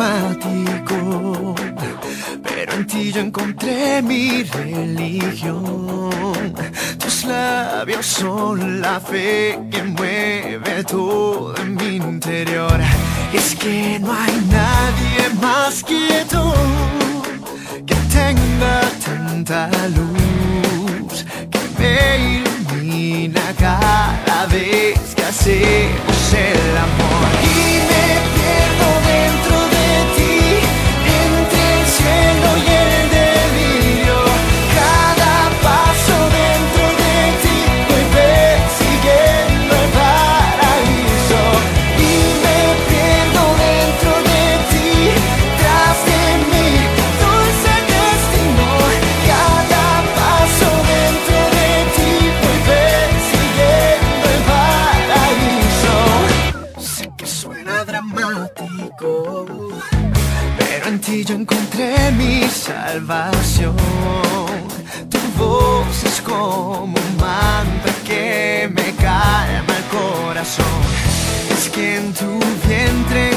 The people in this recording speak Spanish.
dramático, pero en ti yo encontré mi religión. Tus labios son la fe que mueve todo en mi interior. es que no hay nadie más que tú que tenga tanta luz que me ilumina cada vez que hacemos el amor. Dramático, pero en ti yo encontré mi salvación. Tu voz es como un mantra que me calma el corazón. Es que en tu vientre